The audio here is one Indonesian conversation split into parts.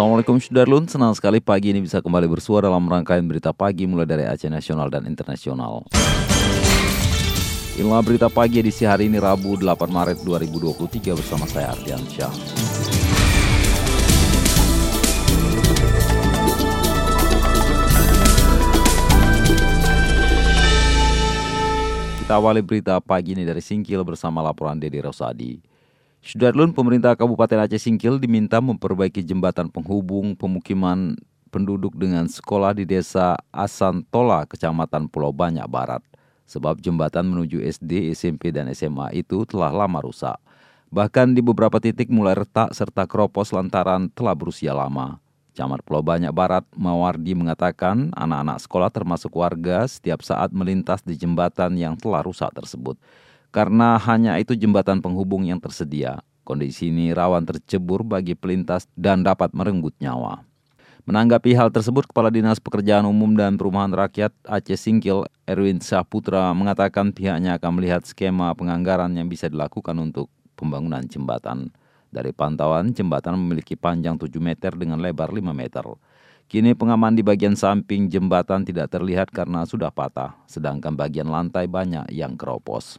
Assalamualaikum Sudarlun, senang sekali pagi ini bisa kembali bersuara dalam rangkaian berita pagi mulai dari Aceh Nasional dan Internasional. Inilah berita pagi edisi hari ini Rabu 8 Maret 2023 bersama saya Ardian Syah. Kita awali berita pagi ini dari Singkil bersama laporan Dedi Rosadi. Sudarlun, pemerintah Kabupaten Aceh Singkil diminta memperbaiki jembatan penghubung pemukiman penduduk dengan sekolah di desa Asantola, Kecamatan Pulau Banyak Barat. Sebab jembatan menuju SD, SMP, dan SMA itu telah lama rusak. Bahkan di beberapa titik mulai retak serta keropos lantaran telah berusia lama. Camat Pulau Banyak Barat, Mawardi mengatakan anak-anak sekolah termasuk warga setiap saat melintas di jembatan yang telah rusak tersebut. Karena hanya itu jembatan penghubung yang tersedia, kondisi ini rawan tercebur bagi pelintas dan dapat merenggut nyawa. Menanggapi hal tersebut, Kepala Dinas Pekerjaan Umum dan Perumahan Rakyat Aceh Singkil, Erwin Saputra, mengatakan pihaknya akan melihat skema penganggaran yang bisa dilakukan untuk pembangunan jembatan. Dari pantauan, jembatan memiliki panjang 7 meter dengan lebar 5 meter. Kini pengaman di bagian samping jembatan tidak terlihat karena sudah patah, sedangkan bagian lantai banyak yang keropos.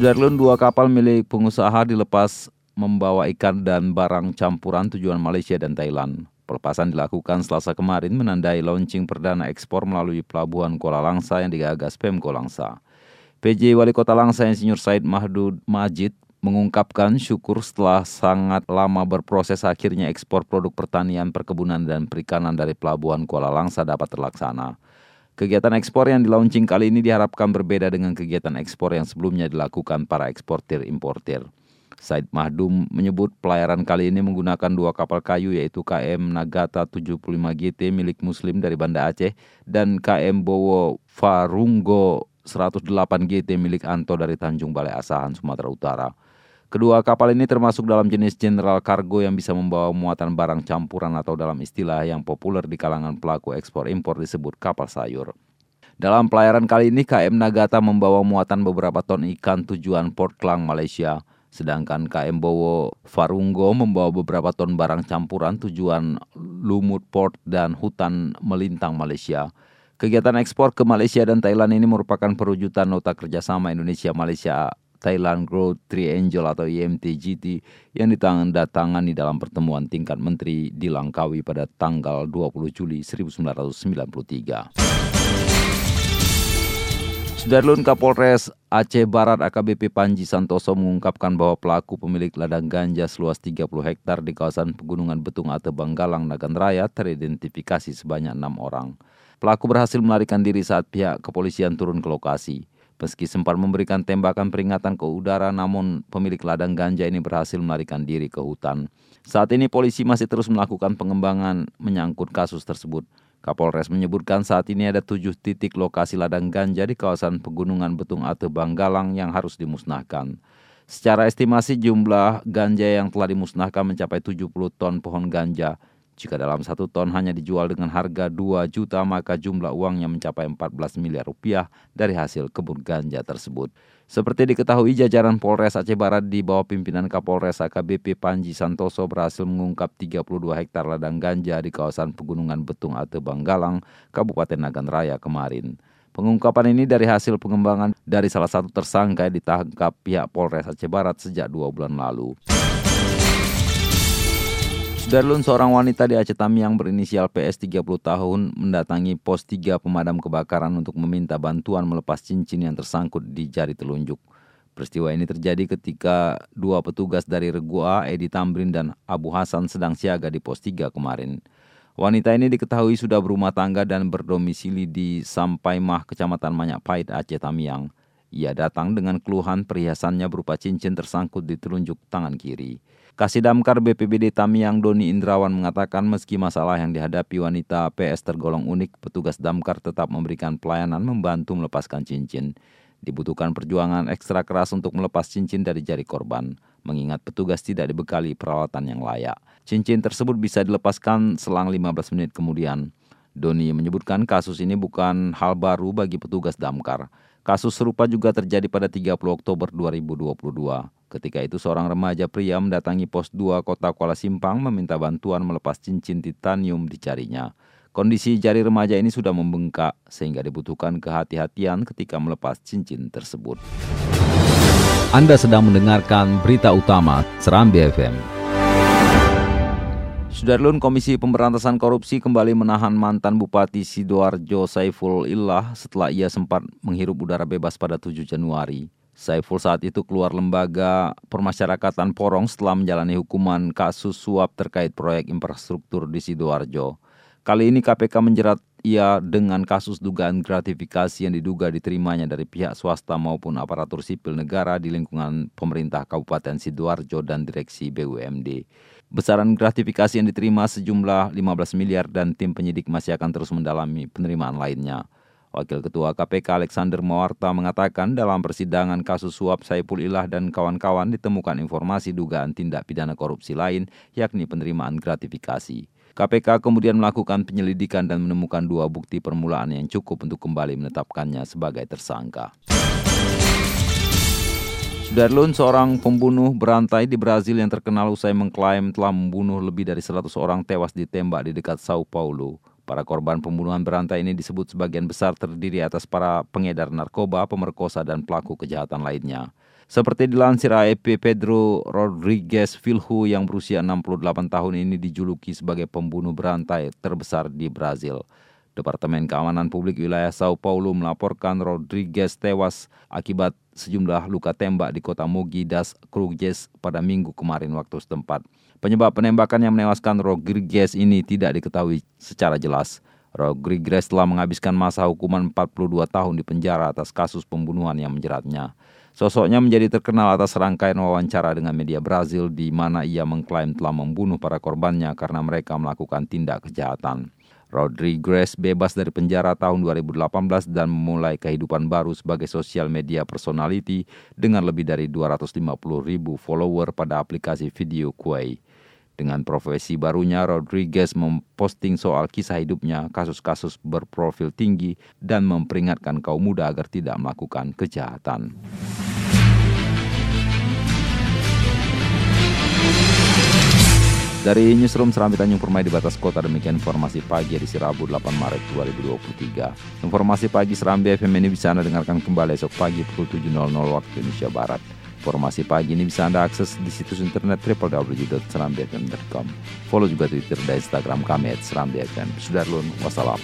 Sudarlun dua kapal milik pengusaha dilepas membawa ikan dan barang campuran tujuan Malaysia dan Thailand. Pelepasan dilakukan selasa kemarin menandai launching perdana ekspor melalui pelabuhan Kuala Langsa yang digagas Pemko Langsa. PJ Wali Kota Langsa Insinyur Said Mahdud Majid mengungkapkan syukur setelah sangat lama berproses akhirnya ekspor produk pertanian, perkebunan, dan perikanan dari pelabuhan Kuala Langsa dapat terlaksana. Kegiatan ekspor yang dilaunching kali ini diharapkan berbeda dengan kegiatan ekspor yang sebelumnya dilakukan para eksportir importir. Said Mahdum menyebut pelayaran kali ini menggunakan dua kapal kayu yaitu KM Nagata 75 GT milik Muslim dari Banda Aceh dan KM Bowo Farunggo 108 GT milik Anto dari Tanjung Balai Asahan, Sumatera Utara. Kedua kapal ini termasuk dalam jenis general cargo yang bisa membawa muatan barang campuran atau dalam istilah yang populer di kalangan pelaku ekspor impor disebut kapal sayur. Dalam pelayaran kali ini KM Nagata membawa muatan beberapa ton ikan tujuan Port Klang, Malaysia. Sedangkan KM Bowo Farunggo membawa beberapa ton barang campuran tujuan Lumut Port dan hutan melintang Malaysia. Kegiatan ekspor ke Malaysia dan Thailand ini merupakan perwujudan nota kerjasama Indonesia-Malaysia Thailand Growth Triangle atau IMTGT yang ditandatangani dalam pertemuan tingkat menteri di Langkawi pada tanggal 20 Juli 1993. Sudarlun Kapolres Aceh Barat AKBP Panji Santoso mengungkapkan bahwa pelaku pemilik ladang ganja seluas 30 hektar di kawasan Pegunungan Betung atau Banggalang, Nagan Raya teridentifikasi sebanyak enam orang. Pelaku berhasil melarikan diri saat pihak kepolisian turun ke lokasi. Meski sempat memberikan tembakan peringatan ke udara, namun pemilik ladang ganja ini berhasil melarikan diri ke hutan. Saat ini polisi masih terus melakukan pengembangan menyangkut kasus tersebut. Kapolres menyebutkan saat ini ada tujuh titik lokasi ladang ganja di kawasan pegunungan Betung atau Banggalang yang harus dimusnahkan. Secara estimasi jumlah ganja yang telah dimusnahkan mencapai 70 ton pohon ganja. Jika dalam satu ton hanya dijual dengan harga 2 juta, maka jumlah uangnya mencapai 14 miliar rupiah dari hasil kebun ganja tersebut. Seperti diketahui jajaran Polres Aceh Barat di bawah pimpinan Kapolres AKBP Panji Santoso berhasil mengungkap 32 hektar ladang ganja di kawasan Pegunungan Betung atau Banggalang, Kabupaten Nagan Raya kemarin. Pengungkapan ini dari hasil pengembangan dari salah satu tersangka yang ditangkap pihak Polres Aceh Barat sejak dua bulan lalu. Darlun seorang wanita di Aceh Tamiang berinisial PS 30 tahun mendatangi pos 3 pemadam kebakaran untuk meminta bantuan melepas cincin yang tersangkut di jari telunjuk. Peristiwa ini terjadi ketika dua petugas dari Regua, Edi Tamrin dan Abu Hasan sedang siaga di pos 3 kemarin. Wanita ini diketahui sudah berumah tangga dan berdomisili di Sampaimah, Kecamatan Manyak Pahit, Aceh Tamiang. Ia datang dengan keluhan perhiasannya berupa cincin tersangkut di telunjuk tangan kiri. Kasih Damkar BPBD Tamiang Doni Indrawan mengatakan meski masalah yang dihadapi wanita PS tergolong unik, petugas Damkar tetap memberikan pelayanan membantu melepaskan cincin. Dibutuhkan perjuangan ekstra keras untuk melepas cincin dari jari korban, mengingat petugas tidak dibekali peralatan yang layak. Cincin tersebut bisa dilepaskan selang 15 menit kemudian. Doni menyebutkan kasus ini bukan hal baru bagi petugas damkar. Kasus serupa juga terjadi pada 30 Oktober 2022. Ketika itu seorang remaja pria mendatangi pos 2 kota Kuala Simpang meminta bantuan melepas cincin titanium di jarinya. Kondisi jari remaja ini sudah membengkak sehingga dibutuhkan kehati-hatian ketika melepas cincin tersebut. Anda sedang mendengarkan berita utama Serambi FM. Sudarlun Komisi Pemberantasan Korupsi kembali menahan mantan Bupati Sidoarjo Saiful Illah setelah ia sempat menghirup udara bebas pada 7 Januari. Saiful saat itu keluar lembaga permasyarakatan Porong setelah menjalani hukuman kasus suap terkait proyek infrastruktur di Sidoarjo. Kali ini KPK menjerat ia dengan kasus dugaan gratifikasi yang diduga diterimanya dari pihak swasta maupun aparatur sipil negara di lingkungan pemerintah Kabupaten Sidoarjo dan Direksi BUMD. Besaran gratifikasi yang diterima sejumlah 15 miliar dan tim penyidik masih akan terus mendalami penerimaan lainnya. Wakil Ketua KPK Alexander Mawarta mengatakan dalam persidangan kasus suap Saipul Ilah dan kawan-kawan ditemukan informasi dugaan tindak pidana korupsi lain yakni penerimaan gratifikasi. KPK kemudian melakukan penyelidikan dan menemukan dua bukti permulaan yang cukup untuk kembali menetapkannya sebagai tersangka. Sudarlun, seorang pembunuh berantai di Brazil yang terkenal usai mengklaim telah membunuh lebih dari 100 orang tewas ditembak di dekat Sao Paulo. Para korban pembunuhan berantai ini disebut sebagian besar terdiri atas para pengedar narkoba, pemerkosa, dan pelaku kejahatan lainnya. Seperti dilansir AFP, Pedro Rodriguez Filho yang berusia 68 tahun ini dijuluki sebagai pembunuh berantai terbesar di Brazil. Departemen Keamanan Publik Wilayah Sao Paulo melaporkan Rodriguez tewas akibat sejumlah luka tembak di kota Mogi das Cruzes pada minggu kemarin waktu setempat. Penyebab penembakan yang menewaskan Rodriguez ini tidak diketahui secara jelas. Rodriguez telah menghabiskan masa hukuman 42 tahun di penjara atas kasus pembunuhan yang menjeratnya. Sosoknya menjadi terkenal atas rangkaian wawancara dengan media Brazil di mana ia mengklaim telah membunuh para korbannya karena mereka melakukan tindak kejahatan. Rodriguez bebas dari penjara tahun 2018 dan memulai kehidupan baru sebagai sosial media personality dengan lebih dari 250 ribu follower pada aplikasi video Kuei. Dengan profesi barunya, Rodriguez memposting soal kisah hidupnya, kasus-kasus berprofil tinggi, dan memperingatkan kaum muda agar tidak melakukan kejahatan. Dari Newsroom Serambi Tanjung Permai di batas kota demikian informasi pagi di Rabu 8 Maret 2023. Informasi pagi Serambi FM ini bisa Anda dengarkan kembali esok pagi pukul 7.00 waktu Indonesia Barat. Informasi pagi ini bisa Anda akses di situs internet www.serambifm.com. Follow juga Twitter dan Instagram kami at Serambi FM. Sudarlun, wassalam.